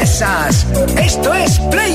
Esto es Play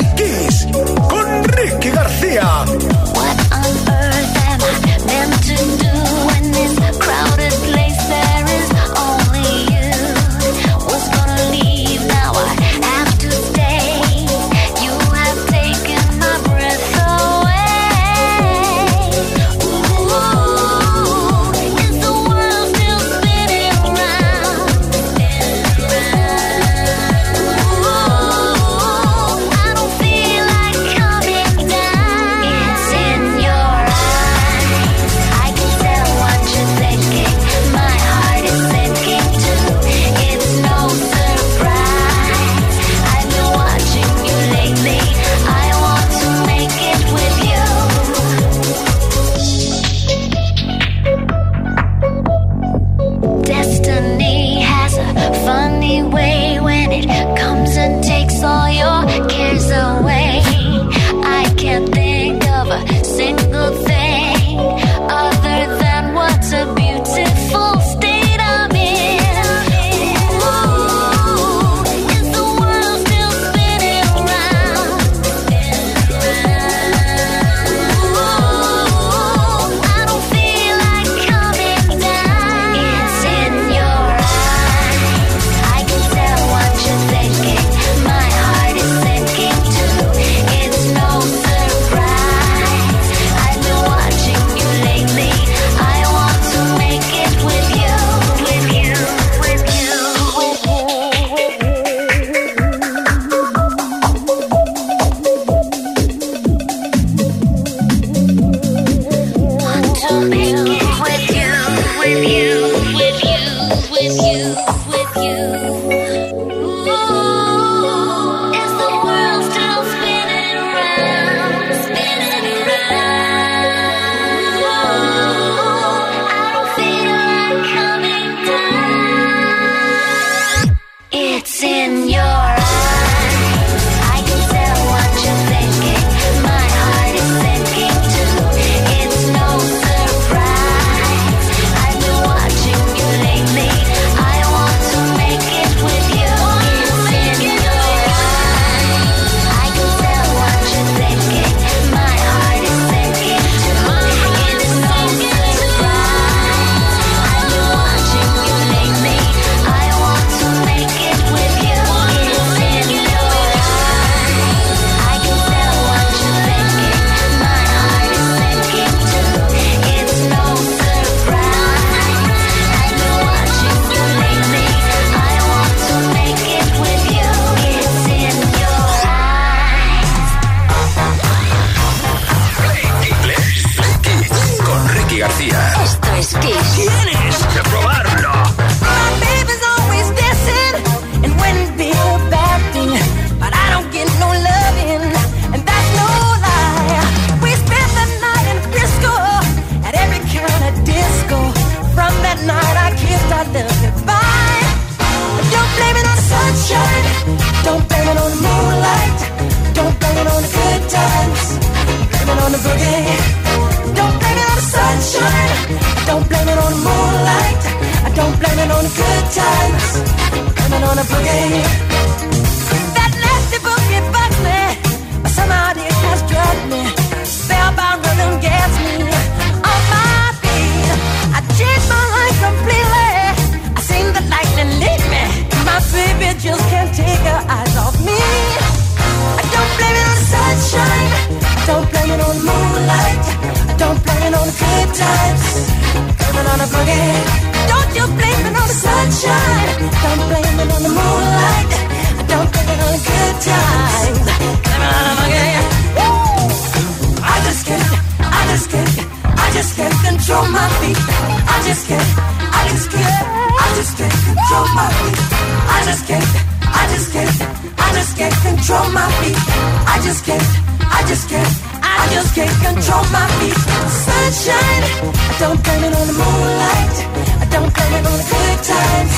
moonlight. I don't blame it on the good times.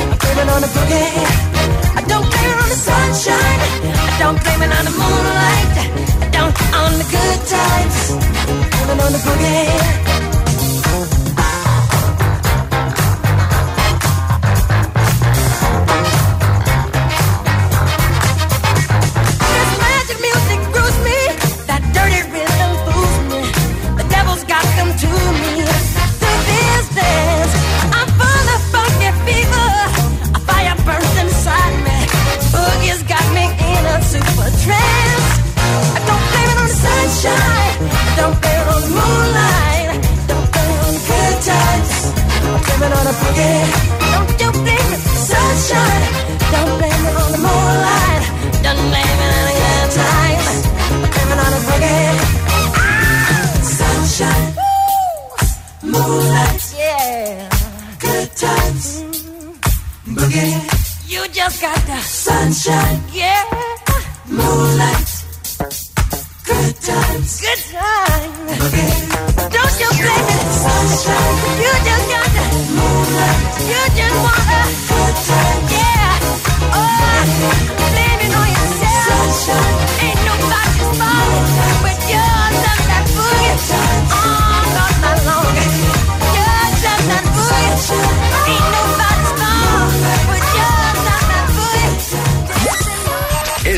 I'm it on the boogie. I don't blame it on the sunshine. I don't blame it on the moonlight. I don't on the good times. I'm it on the boogie.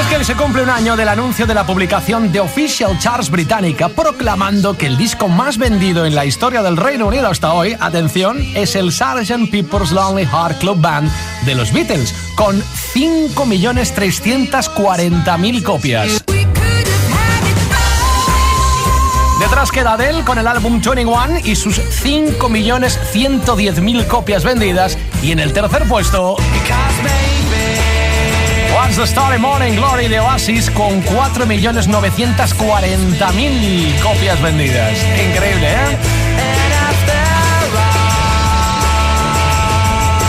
es que se cumple un año del anuncio de la publicación de Official Charts británica proclamando que el disco más vendido en la historia del Reino Unido hasta hoy, atención, es el Sgt. Pepper's Lonely Heart Club Band de los Beatles, con 5.340.000 copias. Detrás queda Adele con el álbum 21 y sus 5.110.000 copias vendidas. Y en el tercer puesto... The Story Morning Glory de Oasis con 4.940.000 copias vendidas. Increíble, ¿eh?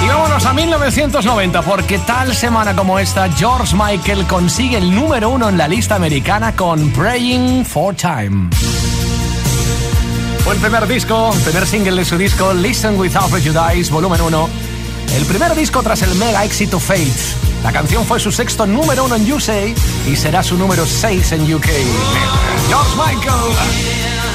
Y vámonos a 1990, porque tal semana como esta, George Michael consigue el número uno en la lista americana con Praying for Time. Fue el primer disco, el primer single de su disco Listen Without Prejudice, volumen 1 el primer disco tras el mega éxito Fates. La canción fue su sexto número uno en USA y será su número seis en UK. Michael.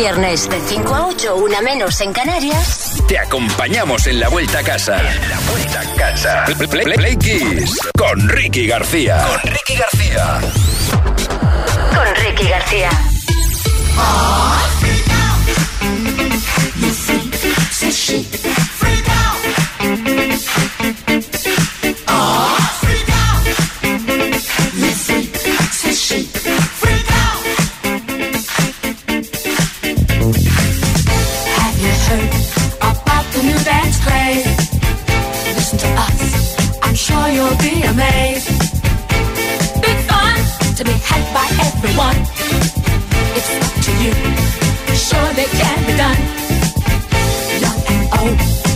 Viernes, de 5 a 8, una menos en Canarias. Te acompañamos en la vuelta a casa. En la vuelta a casa. Play, Play- Play Kiss con Ricky García. Con Ricky García. Con Ricky García. Had by everyone. It's up to you, Sure, they can be done. Young and old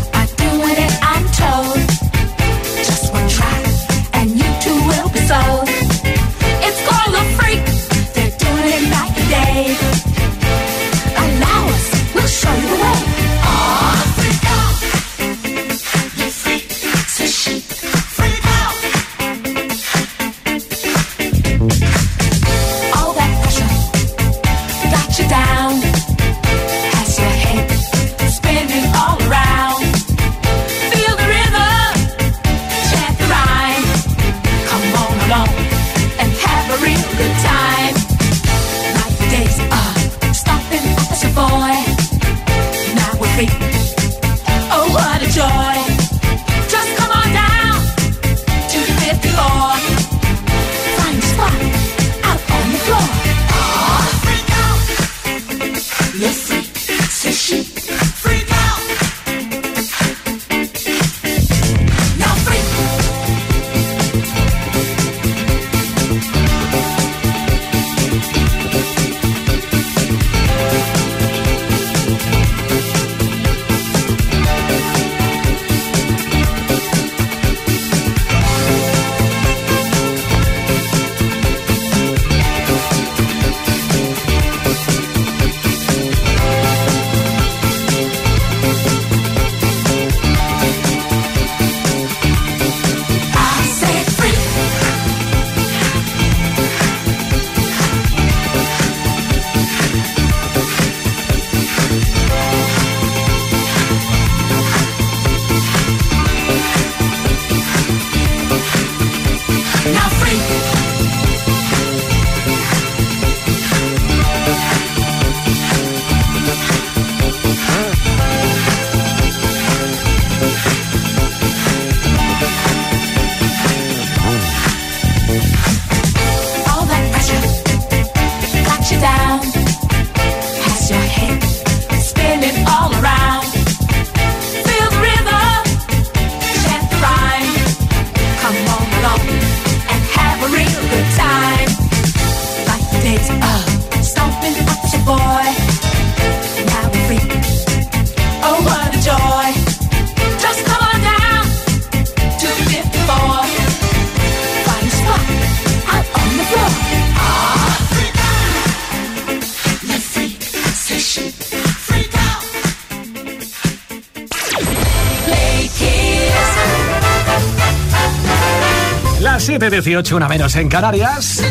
18, una menos en Canarias,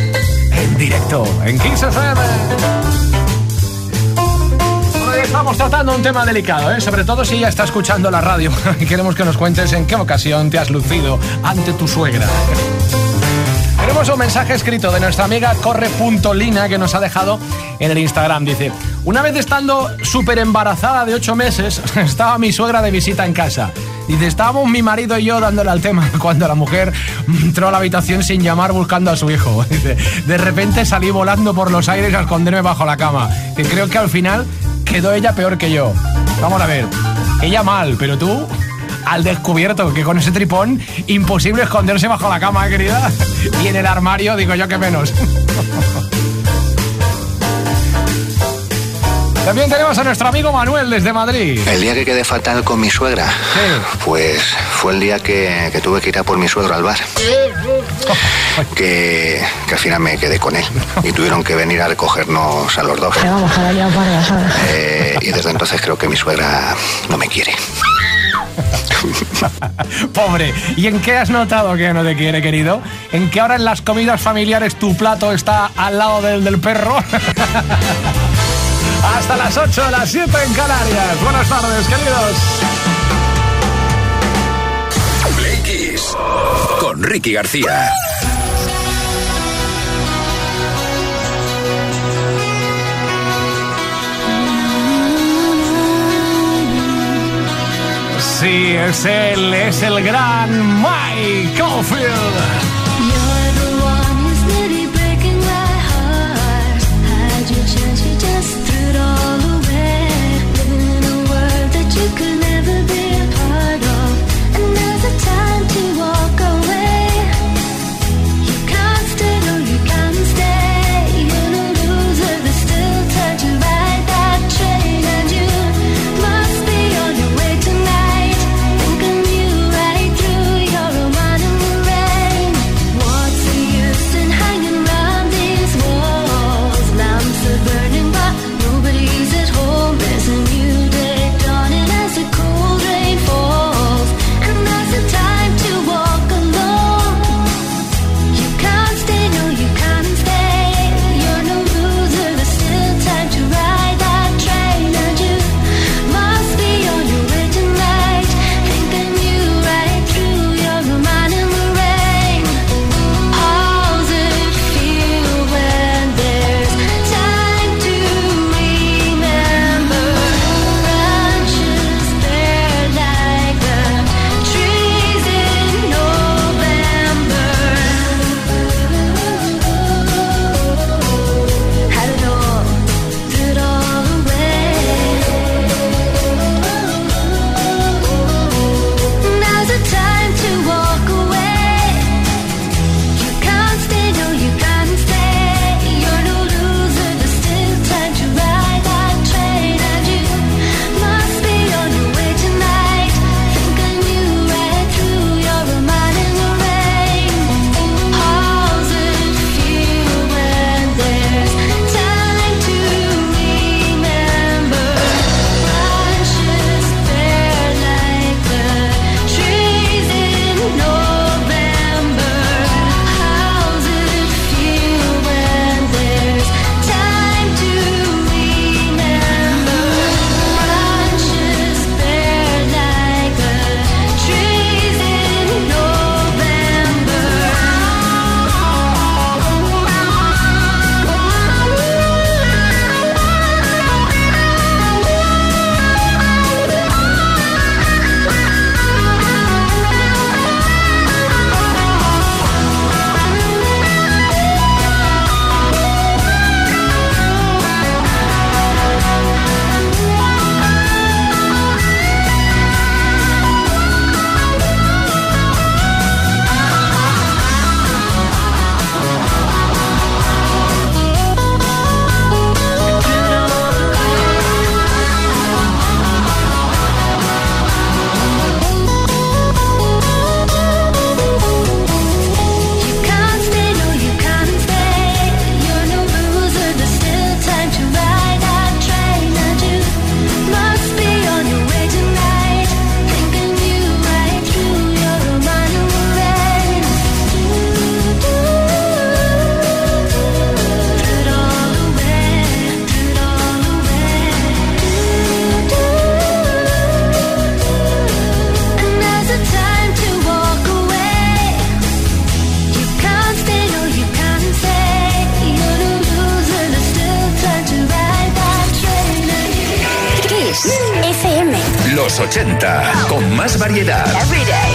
en directo en 15 FM. Hoy estamos tratando un tema delicado, ¿eh? sobre todo si ya está escuchando la radio. Queremos que nos cuentes en qué ocasión te has lucido ante tu suegra. Tenemos un mensaje escrito de nuestra amiga Corre.lina que nos ha dejado en el Instagram. Dice: Una vez estando súper embarazada de 8 meses, estaba mi suegra de visita en casa. Dice, estábamos mi marido y yo dándole al tema cuando la mujer entró a la habitación sin llamar buscando a su hijo. Dice, de repente salí volando por los aires a esconderme bajo la cama. Que creo que al final quedó ella peor que yo. Vamos a ver, ella mal, pero tú al descubierto, que con ese tripón imposible esconderse bajo la cama, ¿eh, querida. Y en el armario digo yo que menos. También tenemos a nuestro amigo Manuel desde Madrid. El día que quedé fatal con mi suegra, pues fue el día que, que tuve que ir a por mi suegro al bar. Que, que al final me quedé con él. Y tuvieron que venir a recogernos a los dos. Eh, y desde entonces creo que mi suegra no me quiere. Pobre. ¿Y en qué has notado que no te quiere, querido? ¿En que ahora en las comidas familiares tu plato está al lado del del perro? Hasta las 8, las 7 en Canarias. Buenas tardes, queridos. Play Kiss con Ricky García. Sí, es él, es el gran Mike Caulfield. 80, con más variedad. Everyday.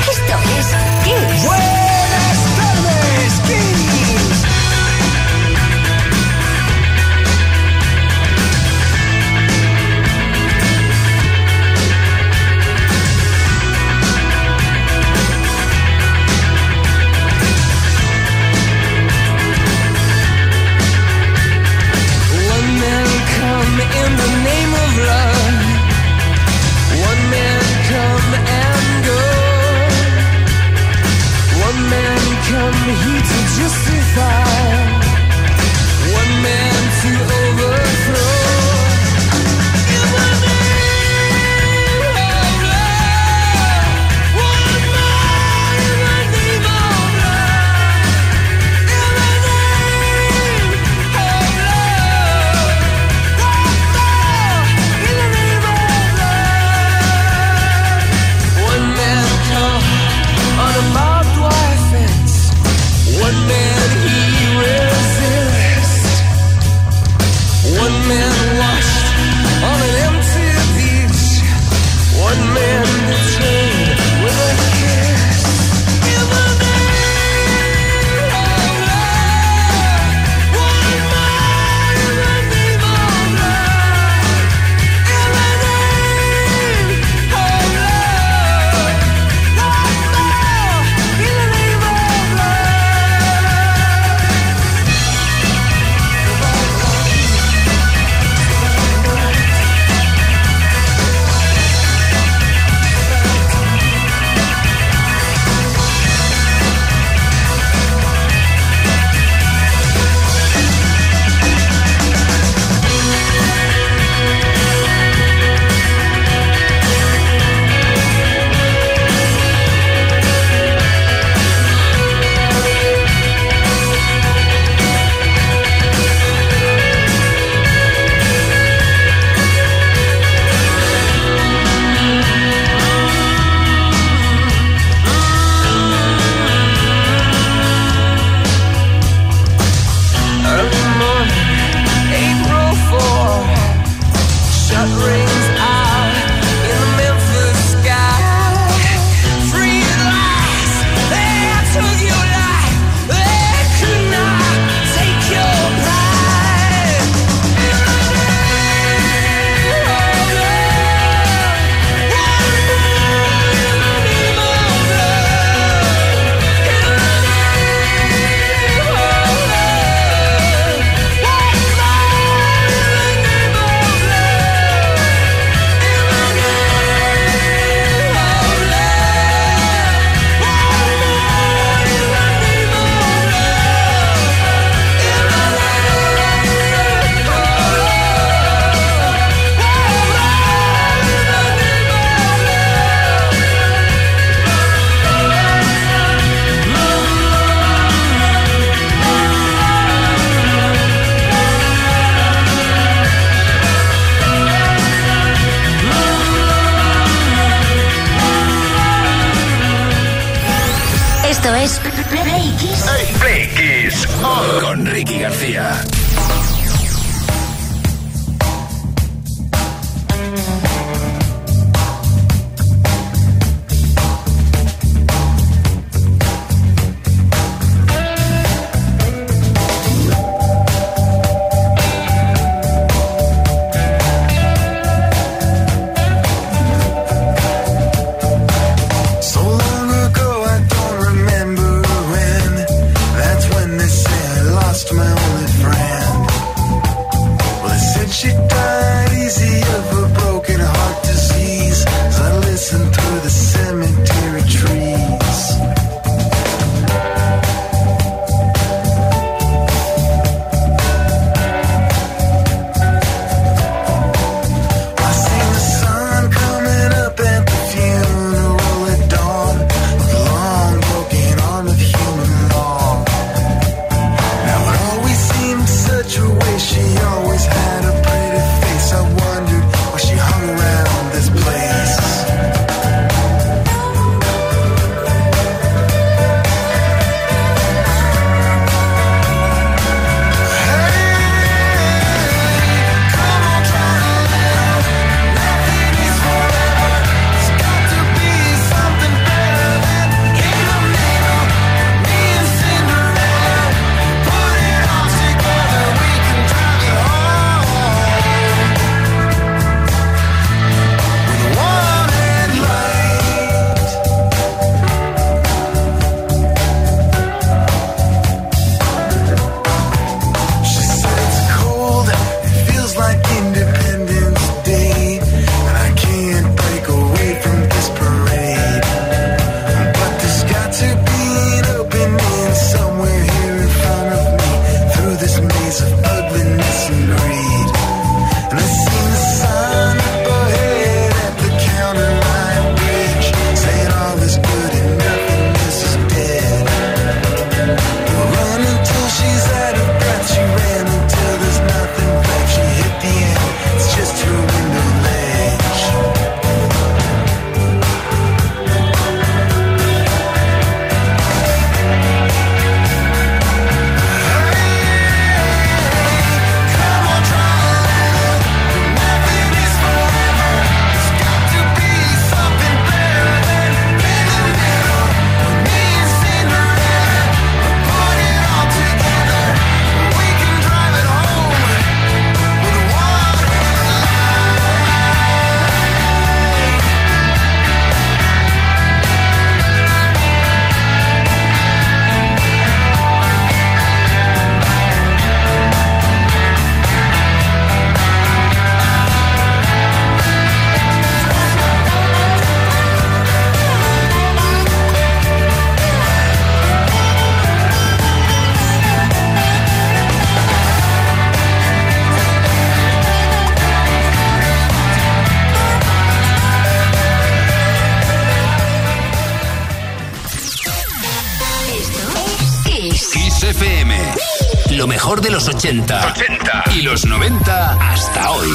80, y los 90 hasta hoy.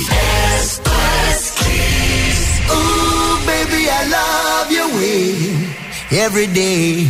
Baby, I love every day.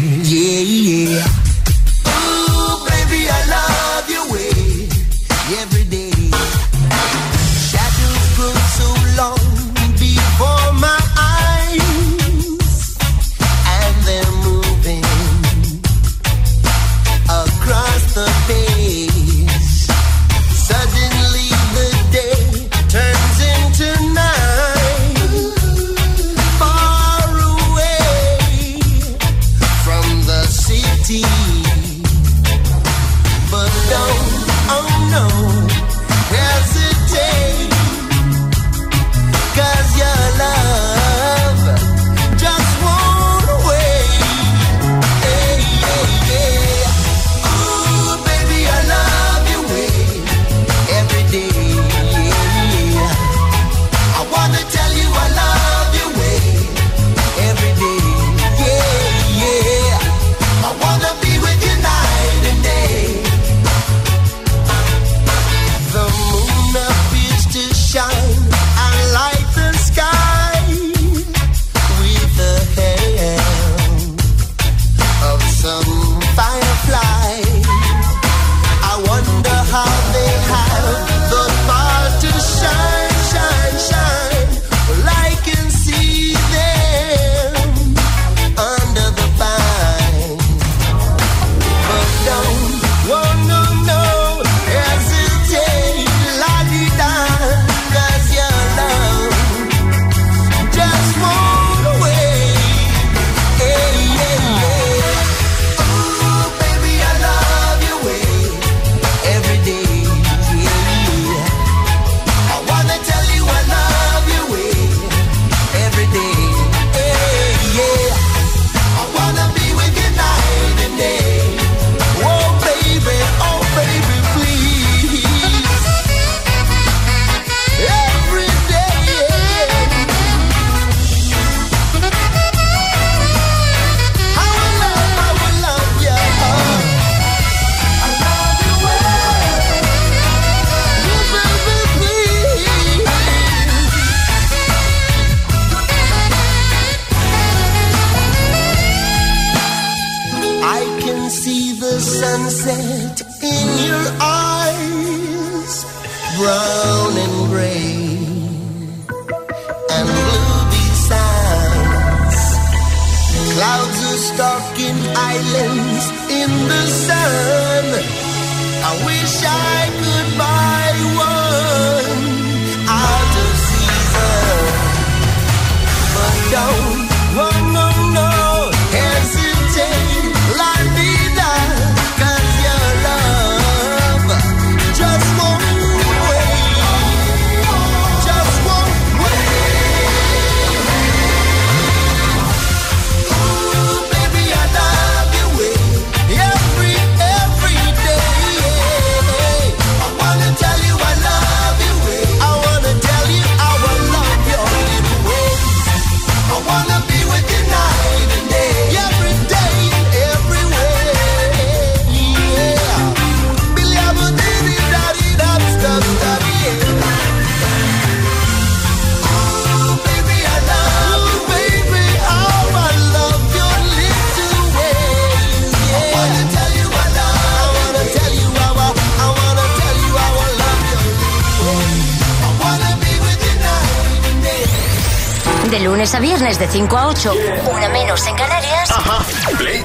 a viernes de 5 a 8, una menos en Canarias. Ajá. Play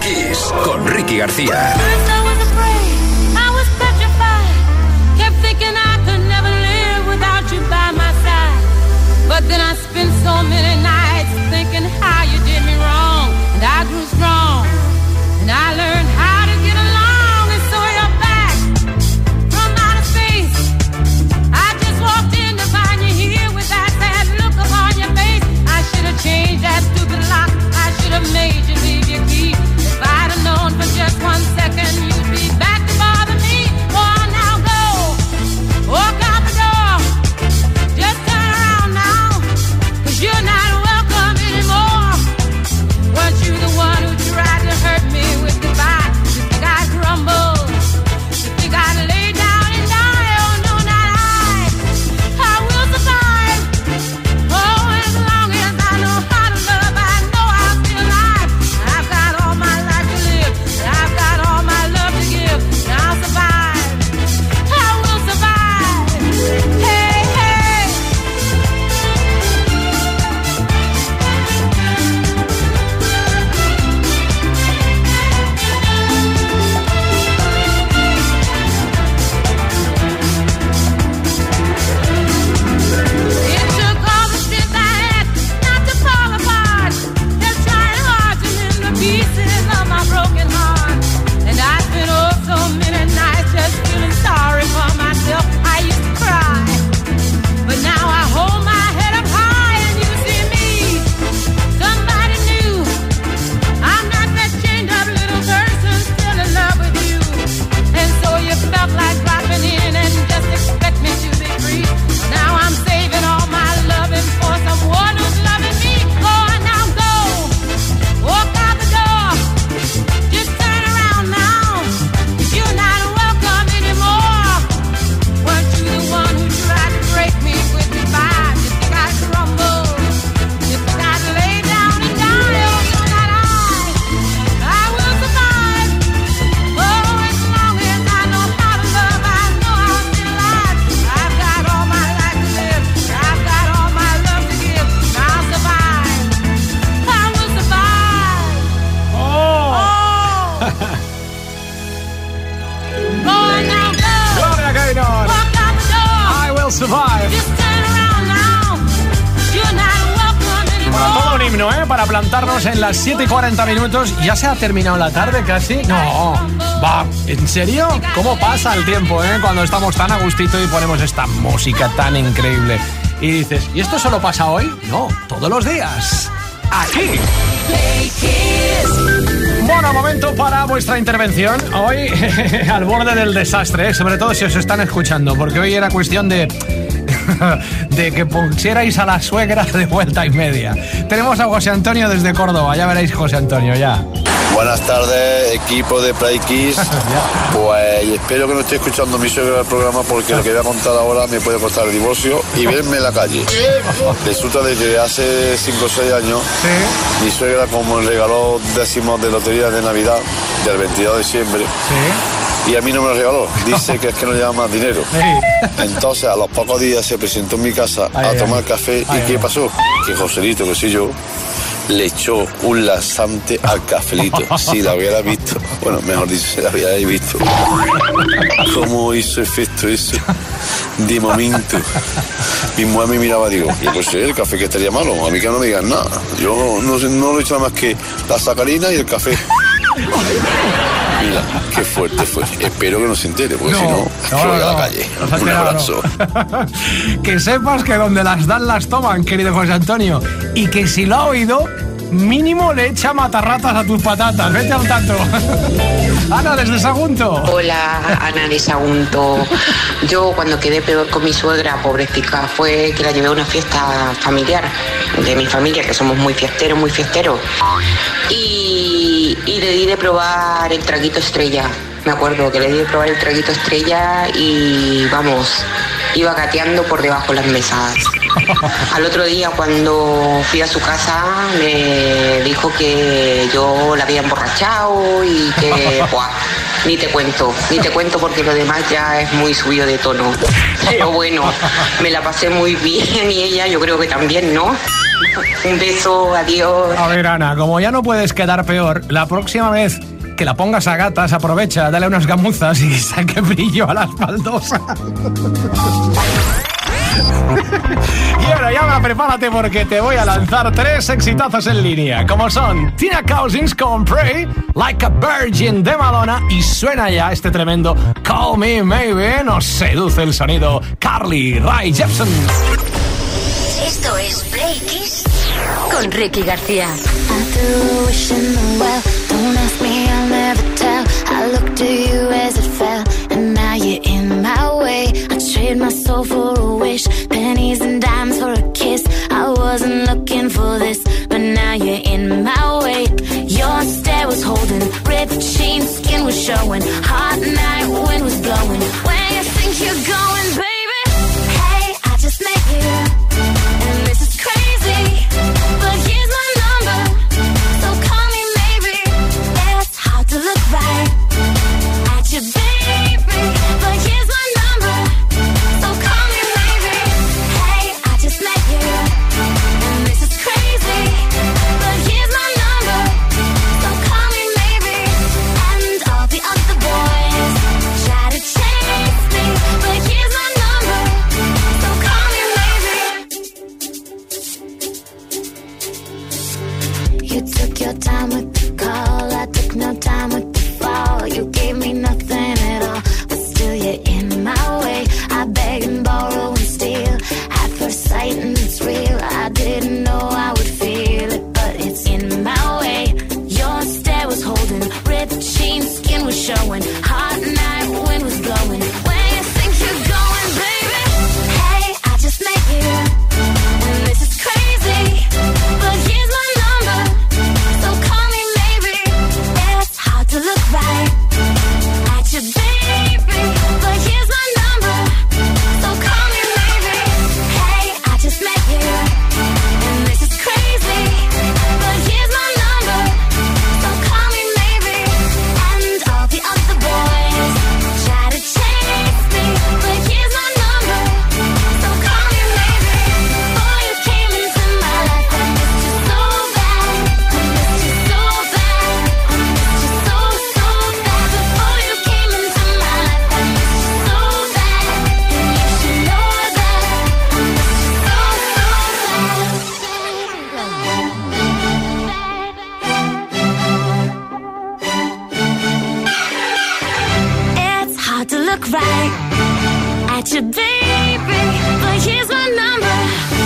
con Ricky García. But then I spent so many nights thinking how you did me wrong. And I grew strong. And I learned. 7 y 40 minutos, ¿ya se ha terminado la tarde casi? No, va, ¿en serio? ¿Cómo pasa el tiempo, eh? Cuando estamos tan a gustito y ponemos esta música tan increíble. Y dices, ¿y esto solo pasa hoy? No, todos los días. Aquí. Bueno, momento para vuestra intervención. Hoy, al borde del desastre, ¿eh? sobre todo si os están escuchando, porque hoy era cuestión de de que pusierais a la suegra de vuelta y media. Tenemos a José Antonio desde Córdoba, ya veréis José Antonio, ya. Buenas tardes, equipo de Play Kiss. Pues espero que no esté escuchando mi suegra el programa porque lo que voy a contar ahora me puede costar el divorcio y verme en la calle. Resulta de que hace 5 o 6 años mi suegra como regaló décimos de lotería de Navidad del 22 de diciembre y a mí no me lo regaló. Dice que es que no lleva más dinero. Entonces a los pocos días se presentó en mi casa a tomar café y ¿qué pasó? Que Joselito, que soy yo, le echó un laxante al cafelito. Si la hubiera visto, bueno, mejor dicho, si la hubiera visto. ¿Cómo hizo efecto eso? De momento. Mi mujer me miraba y digo, yo pues el café que estaría malo, a mí que no me digan nada. Yo no, sé- no lo he hecho nada más que la sacarina y el café. Mira, qué fuerte fue. Espero que no se entere, porque si no, no, a la calle. Un abrazo. que sepas que donde las dan las toman, querido José Antonio. Y que si lo ha oído, mínimo le echa matarratas a tus patatas. Vete al tanto. Ana, desde Sagunto. Hola, Ana de Sagunto. Yo cuando quedé peor con mi suegra, pobrecita, fue que la llevé a una fiesta familiar de mi familia, que somos muy fiesteros, muy fiesteros. Y, y le di de probar el traguito estrella. Me acuerdo que le di de probar el traguito estrella y vamos, iba gateando por debajo de las mesas. Al otro día cuando fui a su casa me dijo que yo la había emborrachado y que, buah, ni te cuento, ni te cuento porque lo demás ya es muy subido de tono. Pero bueno, me la pasé muy bien y ella yo creo que también, ¿no? Un beso, adiós. A ver, Ana, como ya no puedes quedar peor, la próxima vez que la pongas a gatas, aprovecha, dale unas gamuzas y saque brillo a las baldosas. Y ahora ya prepárate porque te voy a lanzar tres exitazos en línea, como son Tina Cousins con Pray, Like a Virgin de Madonna y suena ya este tremendo Call Me Maybe, nos seduce el sonido Carly Rae Jepsen. Esto es Play Kiss con Ricky García. I looked to you as it fell, and now you're in trade my soul for a wish, pennies and dimes for a kiss. I wasn't looking for this, but now you're in my way. Your stare was holding, ripped jeans, skin was showing. Hot night, wind was blowing. Where you think you're going, baby? Hey, I just met you. cry at your baby, but here's my number.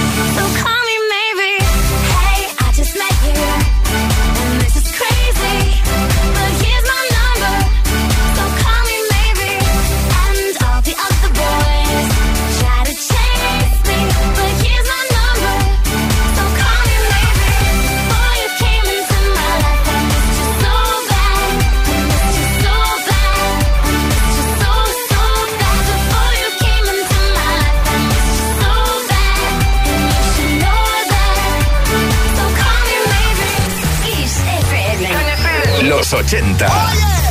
los 80.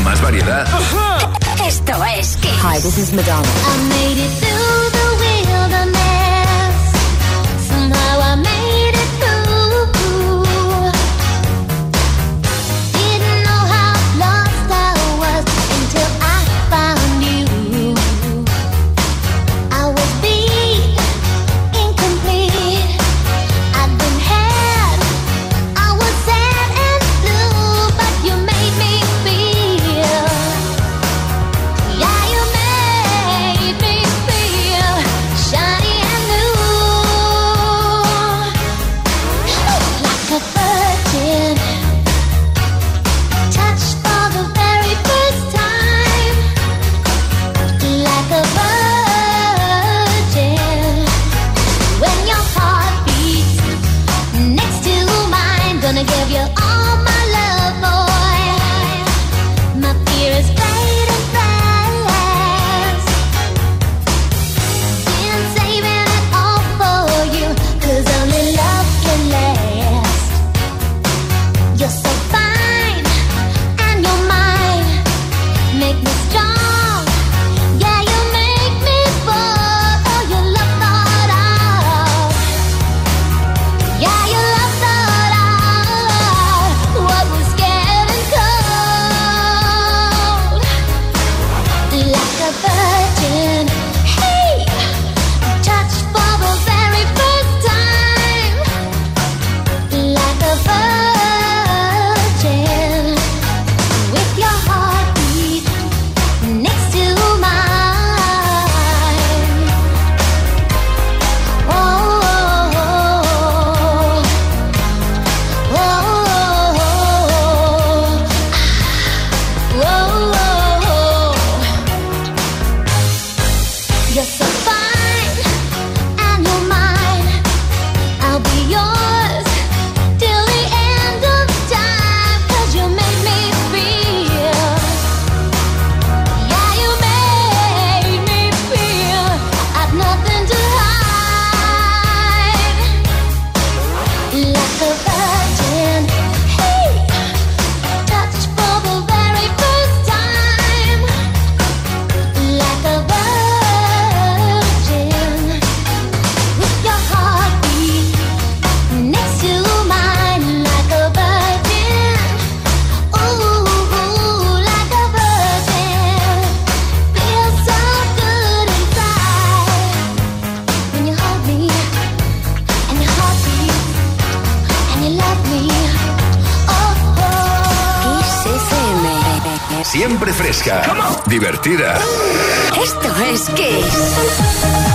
Más variedad. Esto es Kiss. Hi, this is Madonna. I made it divertida. Esto es Kiss.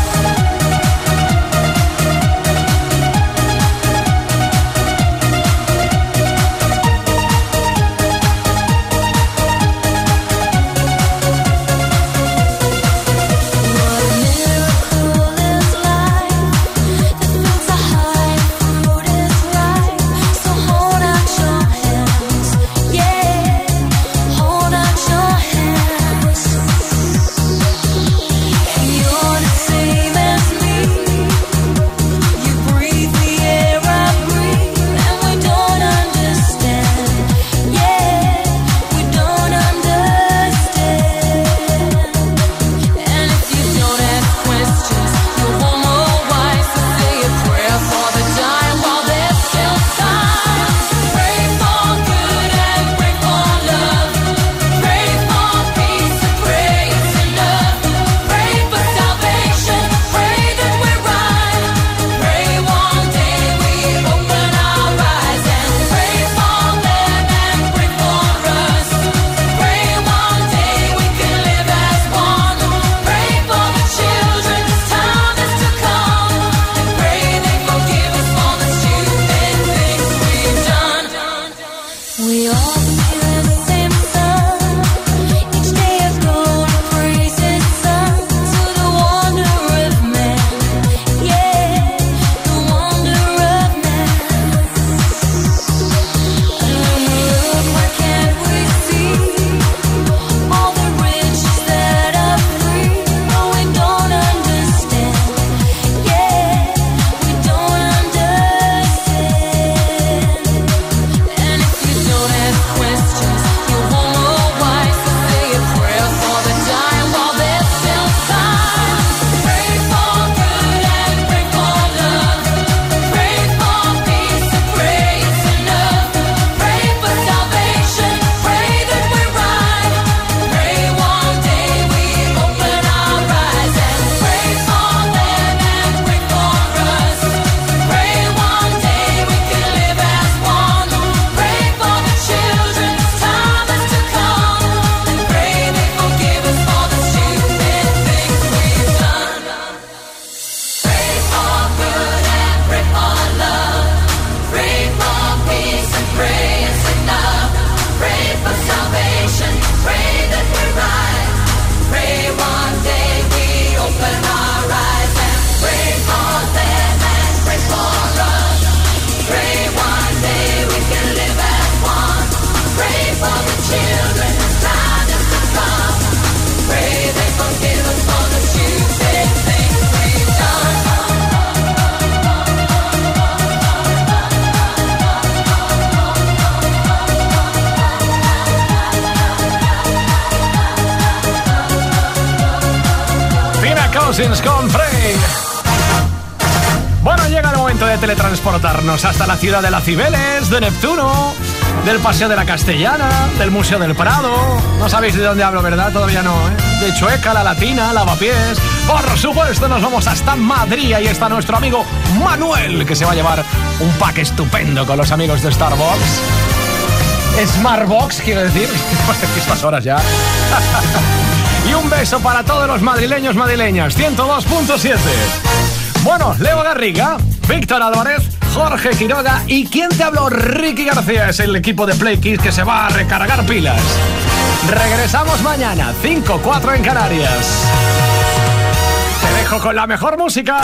Cousins. Bueno, llega el momento de teletransportarnos hasta la ciudad de las Cibeles, de Neptuno, del Paseo de la Castellana, del Museo del Prado. No sabéis de dónde hablo, ¿verdad? Todavía no, ¿eh? De Chueca, La Latina, Lavapiés. Por supuesto, nos vamos hasta Madrid. Ahí está nuestro amigo Manuel, que se va a llevar un pack estupendo con los amigos de Starbucks. Smartbox, quiero decir. Estas horas ya. un beso para todos los madrileños madrileñas. 102.7. Bueno, Leo Garriga, Víctor Álvarez, Jorge Quiroga y quien te habló, Ricky García, es el equipo de Play Kids que se va a recargar pilas. Regresamos mañana, 5-4 en Canarias. Te dejo con la mejor música.